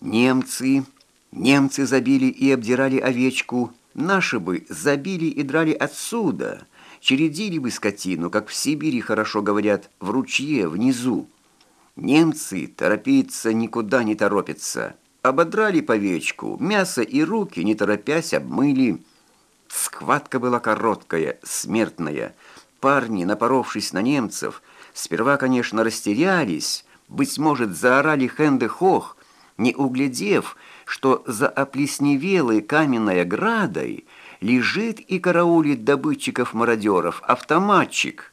Немцы, немцы забили и обдирали овечку, наши бы забили и драли отсюда, чередили бы скотину, как в Сибири хорошо говорят, в ручье внизу. Немцы торопиться никуда не торопятся. Ободрали повечку, мясо и руки, не торопясь, обмыли. Схватка была короткая, смертная. Парни, напоровшись на немцев, сперва, конечно, растерялись, быть может, заорали хэнде-хох, не углядев, что за оплесневелой каменной оградой лежит и караулит добытчиков-мародеров автоматчик.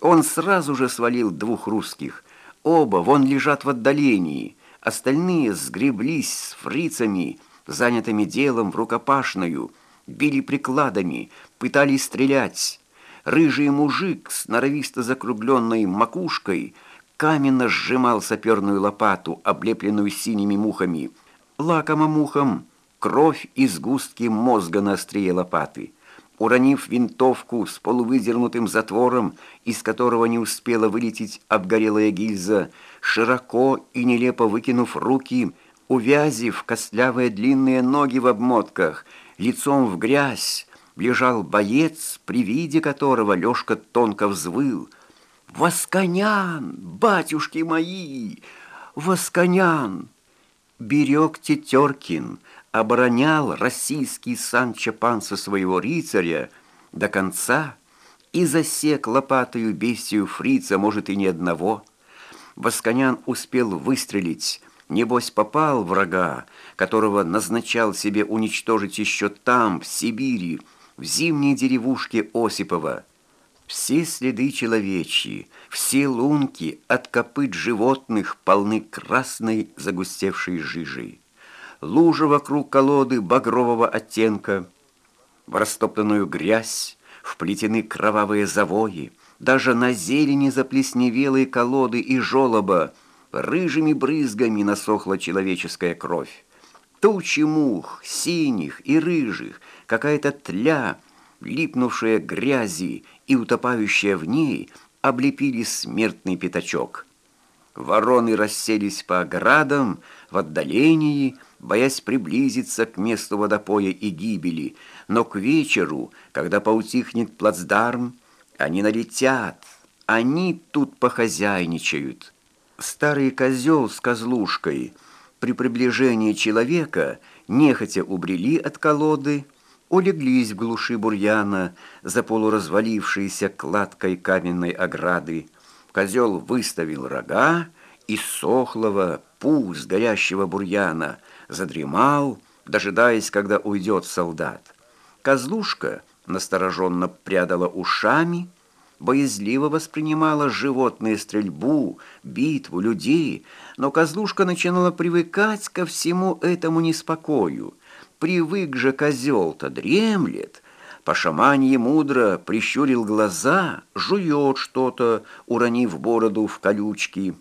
Он сразу же свалил двух русских. Оба вон лежат в отдалении. Остальные сгреблись с фрицами, занятыми делом в рукопашную, били прикладами, пытались стрелять. Рыжий мужик с норовисто закругленной макушкой – каменно сжимал саперную лопату, облепленную синими мухами. Лакомо мухом кровь и сгустки мозга на острие лопаты. Уронив винтовку с полувыдернутым затвором, из которого не успела вылететь обгорелая гильза, широко и нелепо выкинув руки, увязив костлявые длинные ноги в обмотках, лицом в грязь, лежал боец, при виде которого Лёшка тонко взвыл — Восконян, батюшки мои, Восконян! Берег Тетеркин, оборонял российский Санчо Панса своего рыцаря до конца и засек лопатою бестию фрица, может, и ни одного. Восконян успел выстрелить, небось попал врага, которого назначал себе уничтожить еще там, в Сибири, в зимней деревушке Осипова. Все следы человечьи, все лунки от копыт животных полны красной загустевшей жижей. Лужа вокруг колоды багрового оттенка, в растоптанную грязь вплетены кровавые завои, даже на зелени заплесневелые колоды и жолоба рыжими брызгами насохла человеческая кровь. Тучи мух, синих и рыжих, какая-то тля, липнувшая грязи и утопающая в ней, облепили смертный пятачок. Вороны расселись по оградам в отдалении, боясь приблизиться к месту водопоя и гибели, но к вечеру, когда поутихнет плацдарм, они налетят, они тут похозяйничают. Старый козел с козлушкой при приближении человека нехотя убрели от колоды, улеглись в глуши бурьяна за полуразвалившейся кладкой каменной ограды. Козел выставил рога, и сохлого, пуз горящего бурьяна задремал, дожидаясь, когда уйдет солдат. Козлушка настороженно прядала ушами, боязливо воспринимала животную стрельбу, битву, людей, но козлушка начинала привыкать ко всему этому неспокою — Привык же козел-то, дремлет. По шаманье мудро прищурил глаза, жует что-то, уронив бороду в колючки.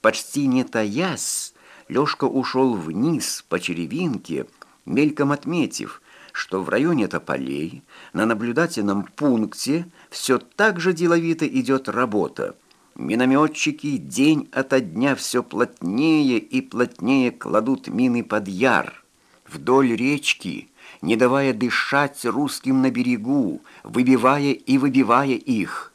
Почти не таясь, Лёшка ушел вниз по черевинке, мельком отметив, что в районе тополей на наблюдательном пункте все так же деловито идет работа. Минометчики день ото дня все плотнее и плотнее кладут мины под яр вдоль речки, не давая дышать русским на берегу, выбивая и выбивая их –